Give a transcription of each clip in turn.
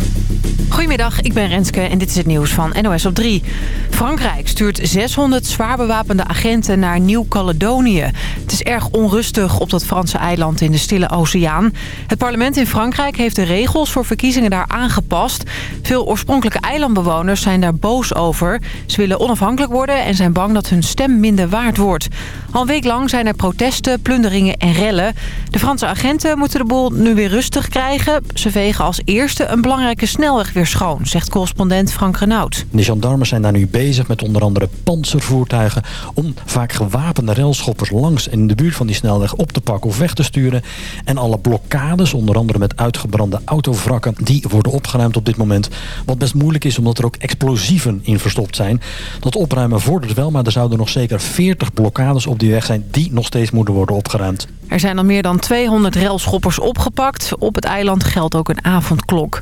Yeah. Goedemiddag, ik ben Renske en dit is het nieuws van NOS op 3. Frankrijk stuurt 600 zwaar bewapende agenten naar Nieuw-Caledonië. Het is erg onrustig op dat Franse eiland in de Stille Oceaan. Het parlement in Frankrijk heeft de regels voor verkiezingen daar aangepast. Veel oorspronkelijke eilandbewoners zijn daar boos over. Ze willen onafhankelijk worden en zijn bang dat hun stem minder waard wordt. Al een week lang zijn er protesten, plunderingen en rellen. De Franse agenten moeten de boel nu weer rustig krijgen. Ze vegen als eerste een belangrijke snelweg weer schoon, zegt correspondent Frank Renaud. De gendarmes zijn daar nu bezig met onder andere panzervoertuigen... om vaak gewapende railschoppers langs in de buurt van die snelweg op te pakken of weg te sturen. En alle blokkades, onder andere met uitgebrande autovrakken... die worden opgeruimd op dit moment. Wat best moeilijk is omdat er ook explosieven in verstopt zijn. Dat opruimen vordert wel, maar er zouden nog zeker 40 blokkades op die weg zijn... die nog steeds moeten worden opgeruimd. Er zijn al meer dan 200 railschoppers opgepakt. Op het eiland geldt ook een avondklok.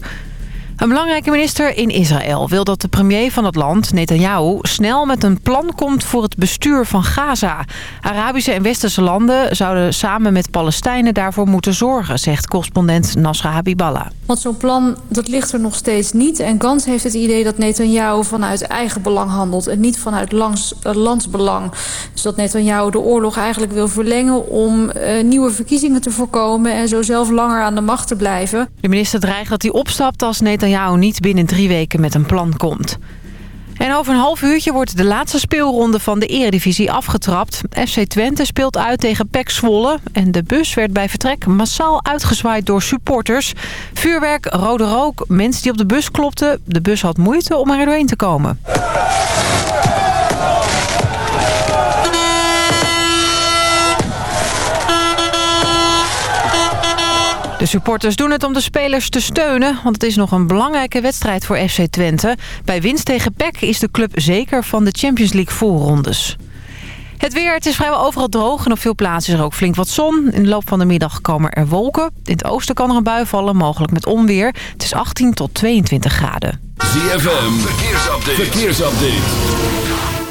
Een belangrijke minister in Israël wil dat de premier van het land, Netanyahu... snel met een plan komt voor het bestuur van Gaza. Arabische en Westerse landen zouden samen met Palestijnen daarvoor moeten zorgen... zegt correspondent Nasra Habiballah. Want zo'n plan, dat ligt er nog steeds niet. En Gans heeft het idee dat Netanyahu vanuit eigen belang handelt... en niet vanuit uh, landsbelang. Dus dat Netanyahu de oorlog eigenlijk wil verlengen... om uh, nieuwe verkiezingen te voorkomen... en zo zelf langer aan de macht te blijven. De minister dreigt dat hij opstapt als Netanyahu niet binnen drie weken met een plan komt. En over een half uurtje wordt de laatste speelronde van de eredivisie afgetrapt. FC Twente speelt uit tegen PEC Zwolle. En de bus werd bij vertrek massaal uitgezwaaid door supporters. Vuurwerk, rode rook, mensen die op de bus klopten. De bus had moeite om er doorheen te komen. De supporters doen het om de spelers te steunen, want het is nog een belangrijke wedstrijd voor FC Twente. Bij winst tegen PEC is de club zeker van de Champions League voorrondes. Het weer, het is vrijwel overal droog en op veel plaatsen is er ook flink wat zon. In de loop van de middag komen er wolken. In het oosten kan er een bui vallen, mogelijk met onweer. Het is 18 tot 22 graden. ZFM, verkeersupdate. verkeersupdate.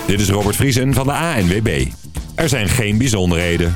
Dit is Robert Vriesen van de ANWB. Er zijn geen bijzonderheden.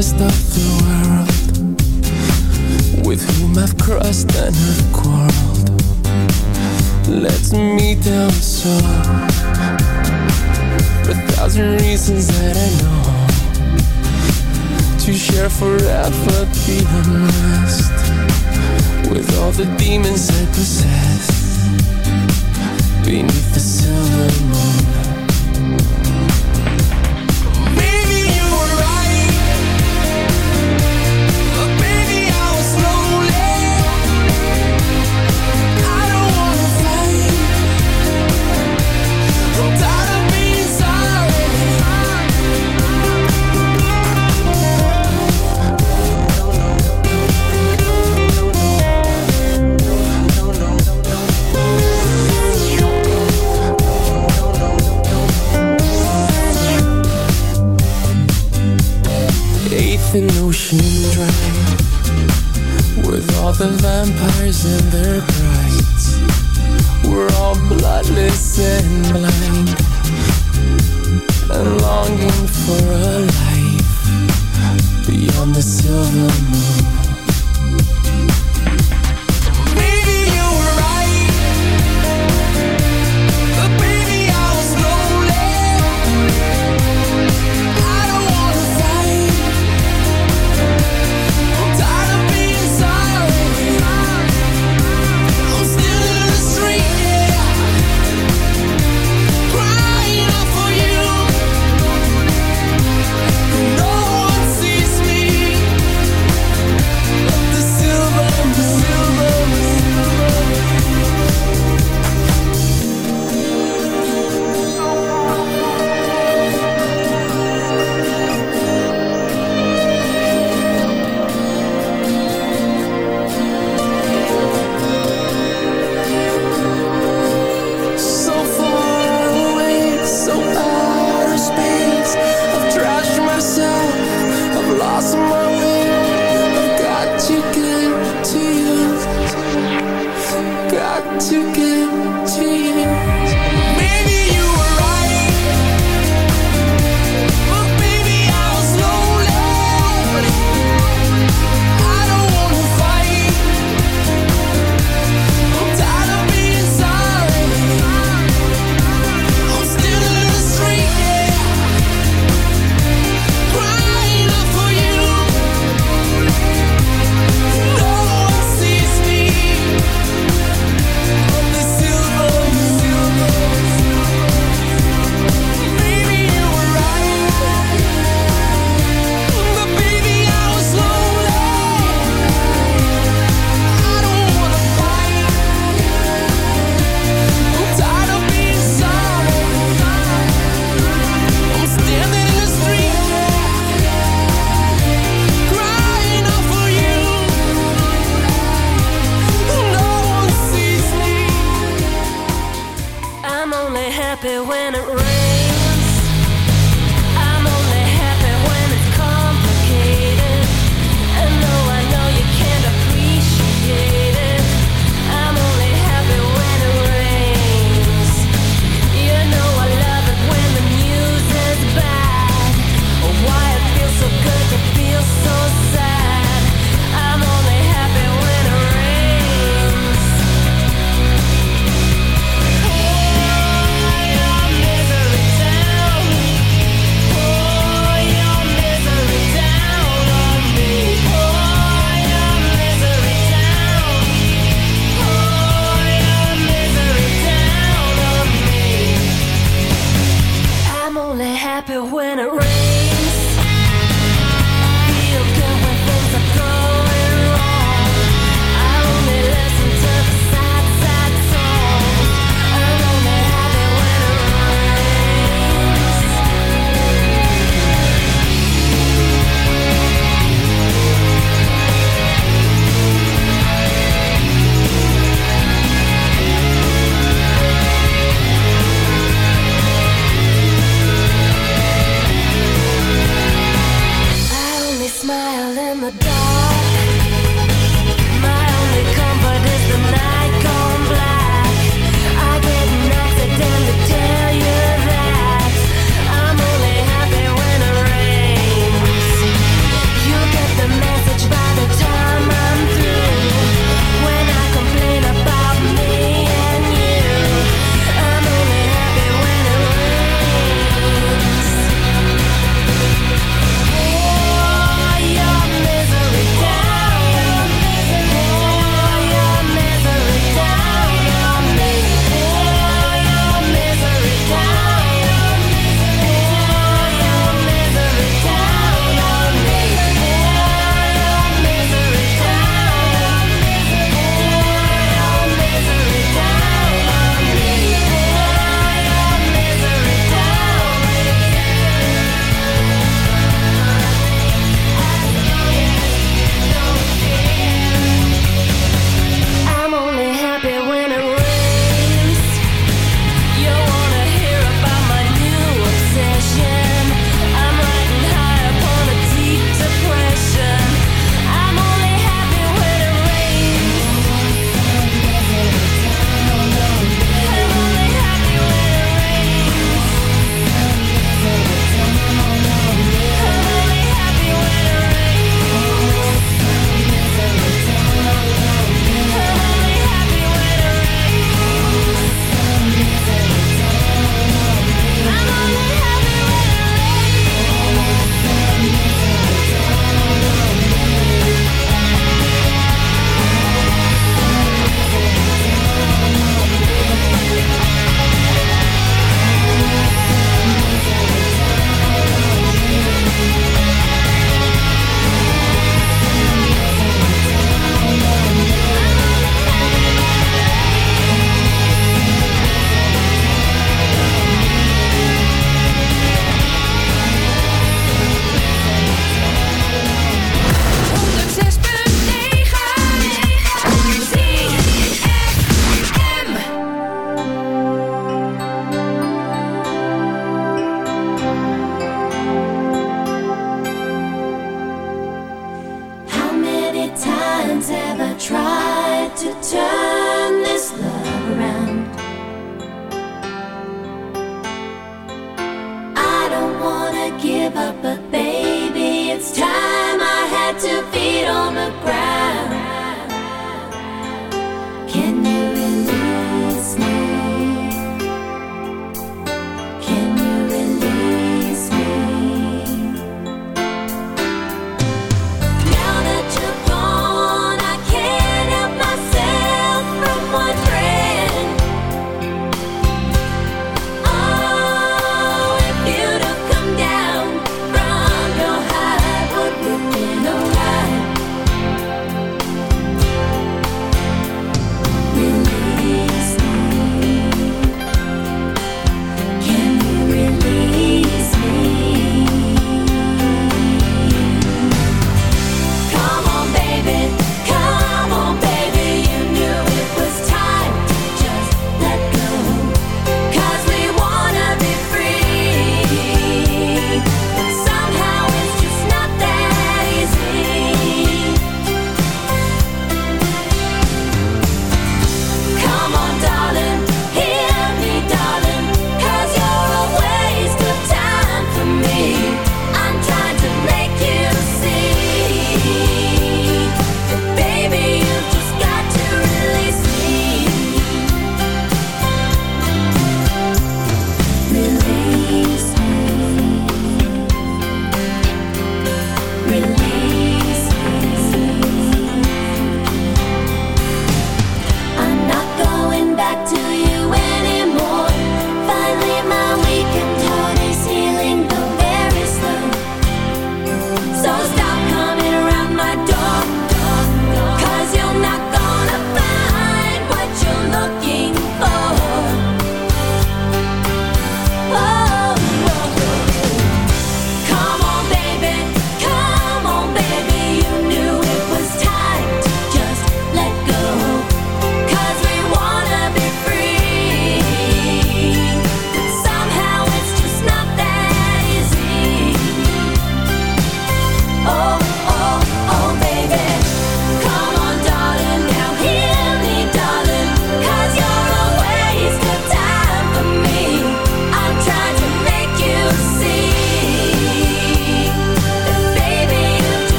Rest of the world with whom I've crossed and have quarreled Let's meet them so a thousand reasons that I know to share forever the unrest with all the demons I possess beneath the silver moon.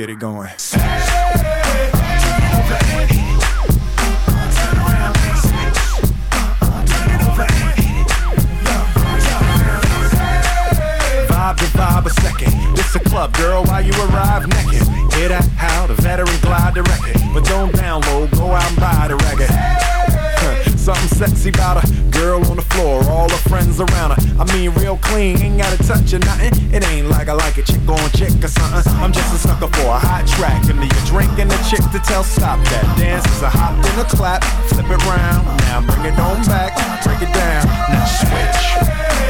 Get it going. Clap, flip it round. Now bring it on back, break it down. Now switch.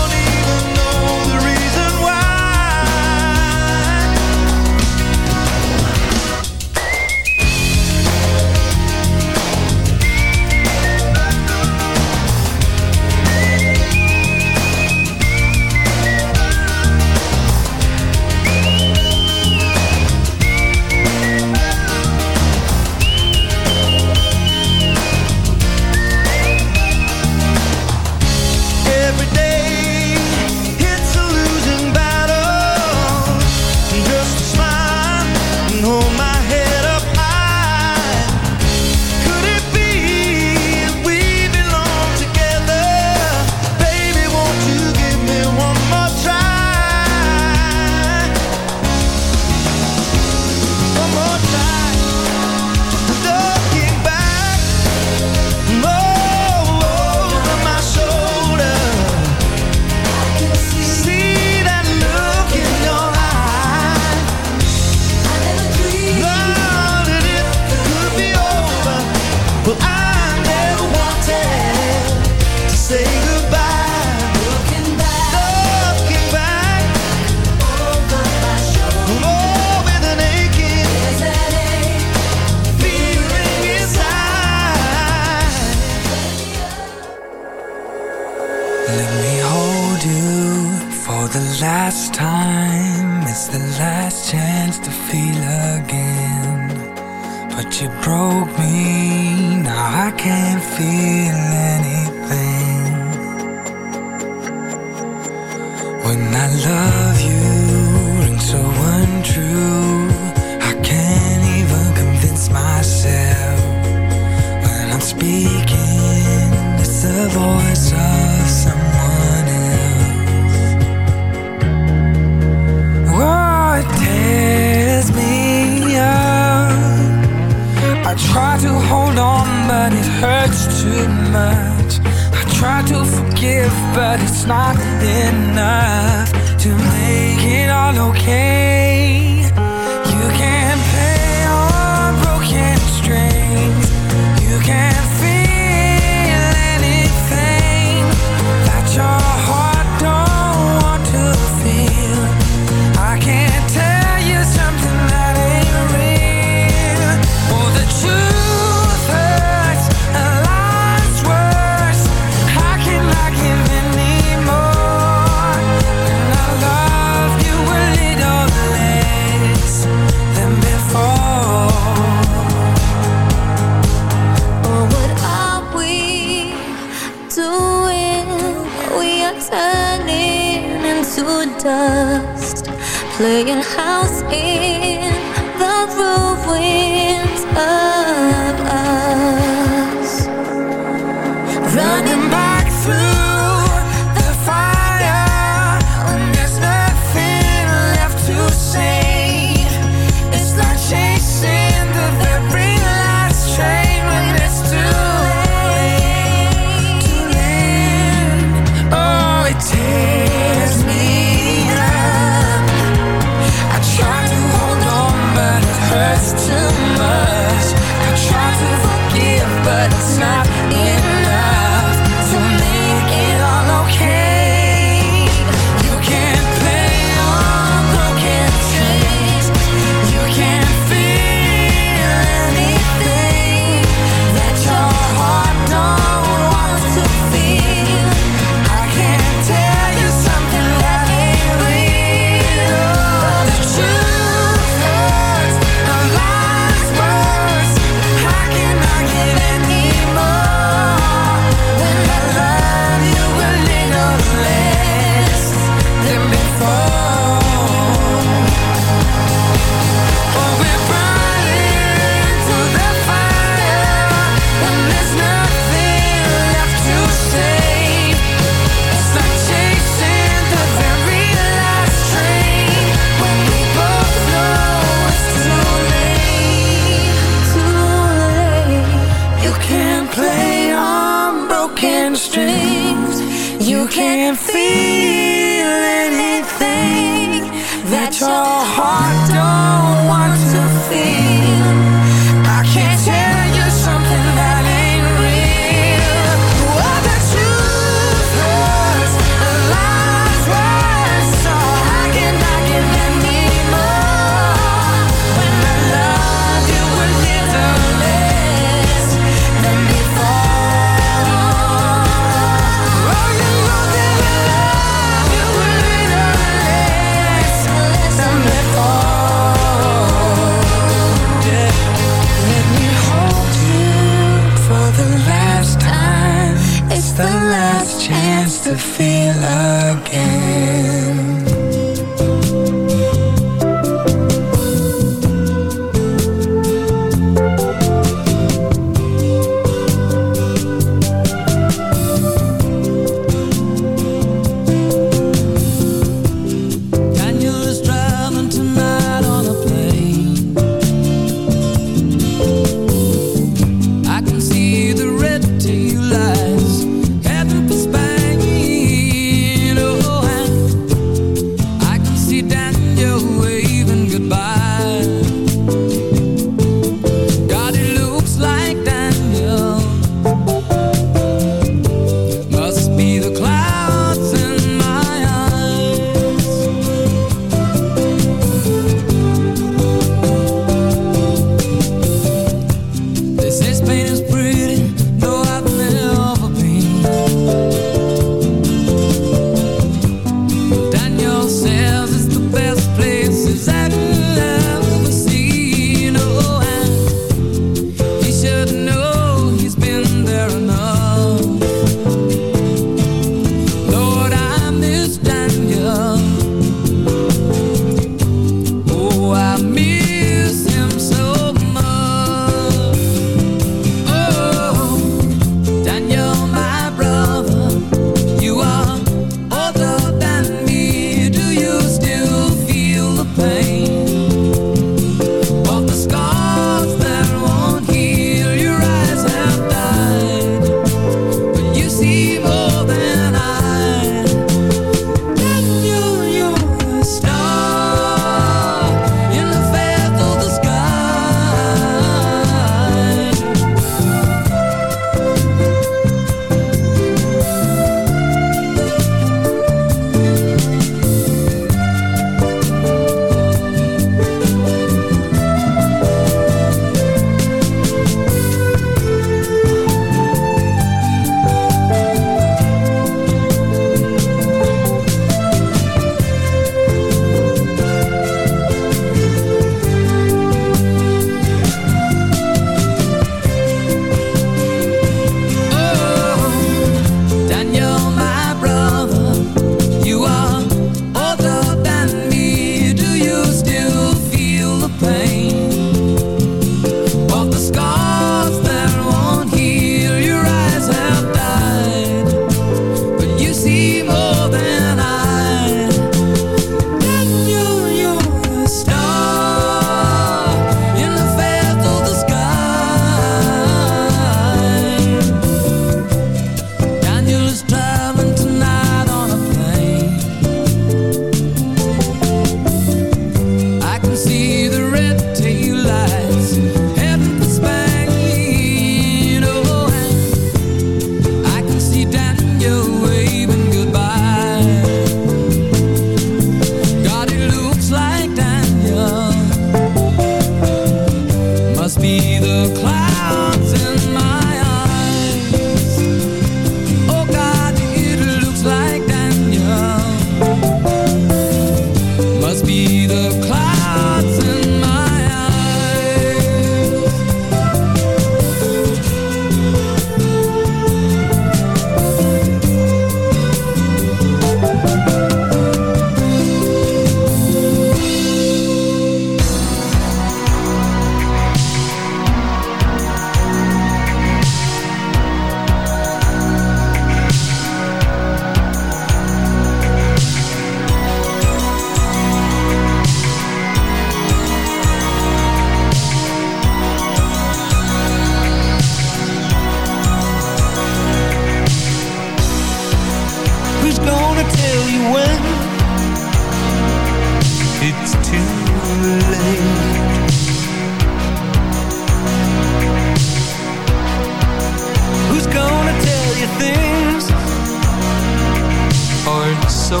so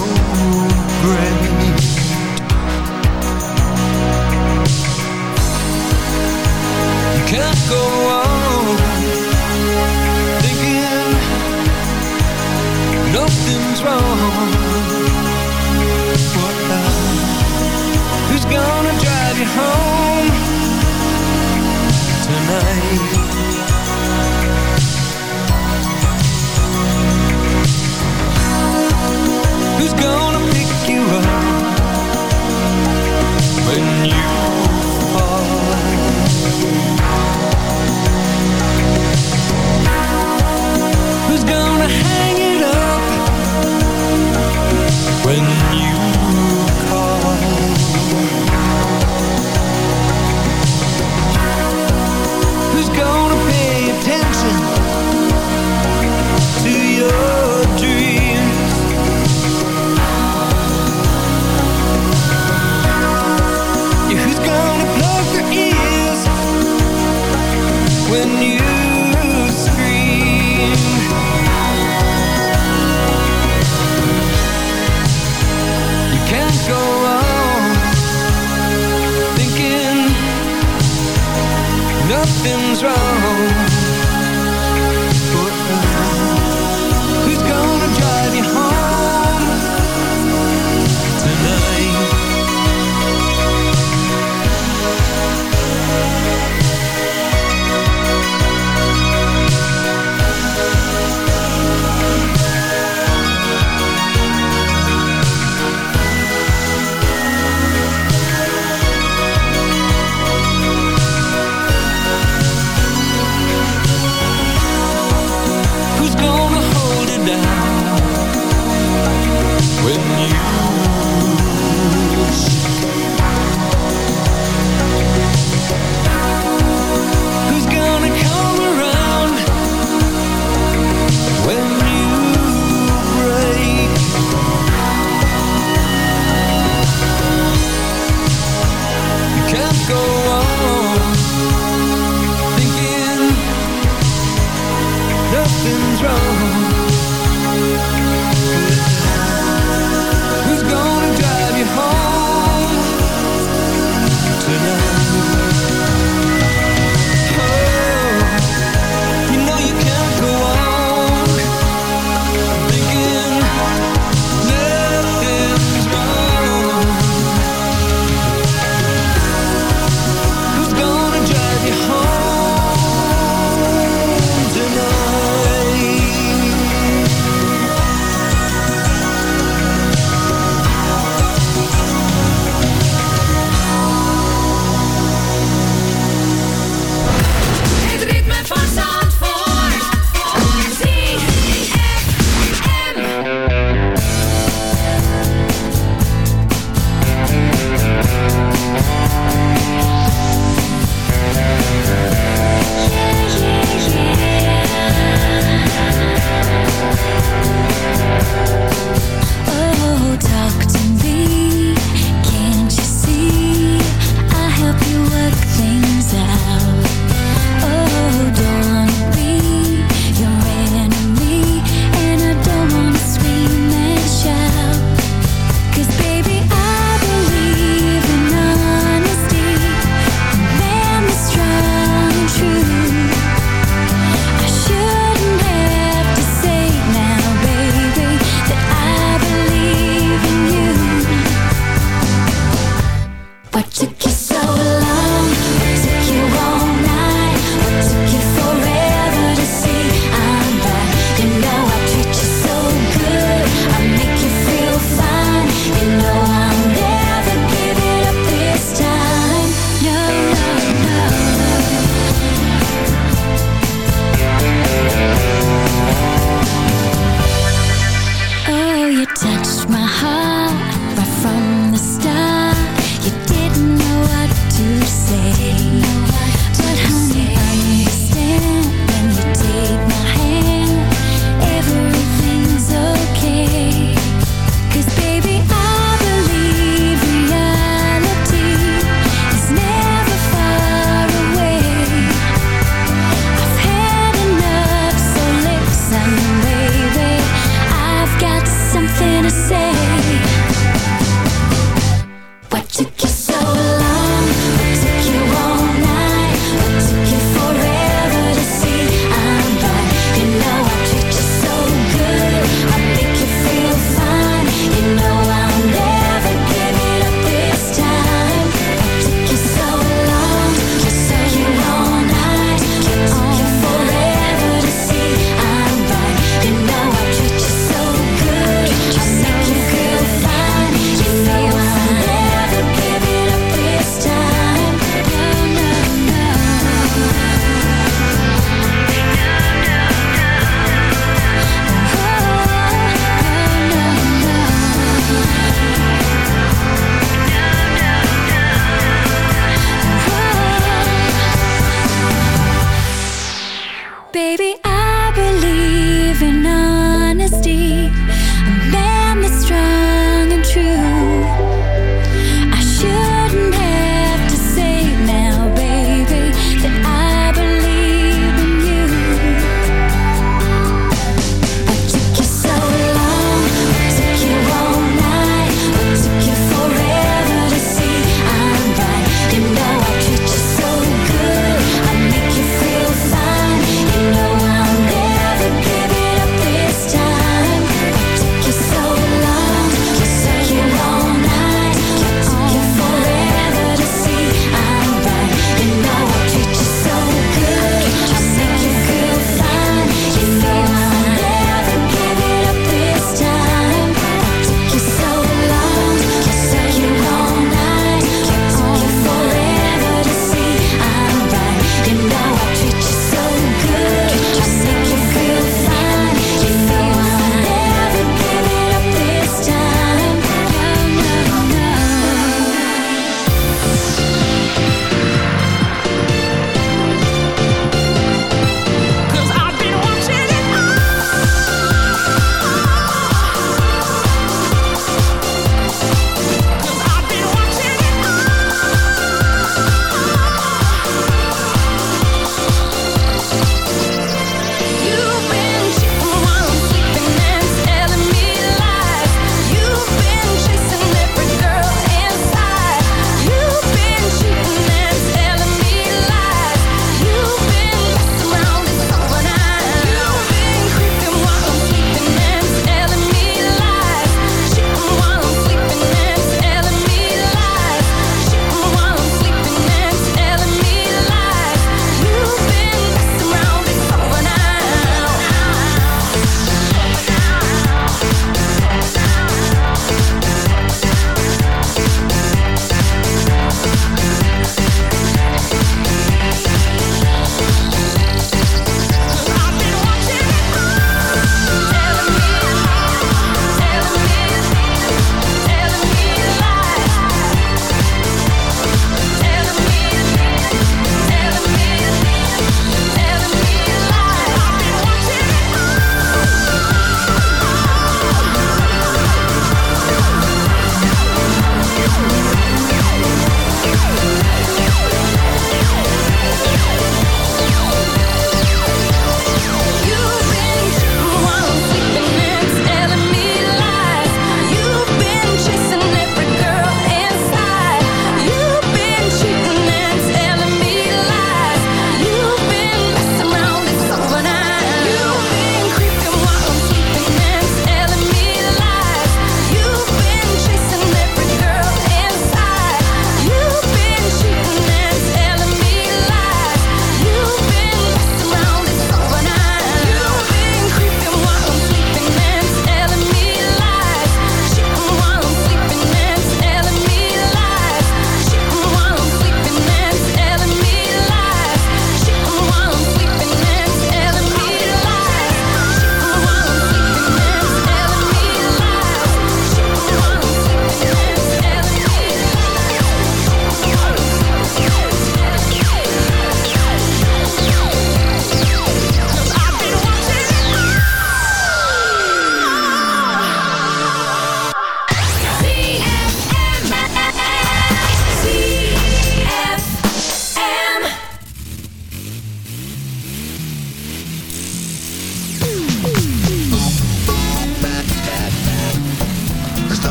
great.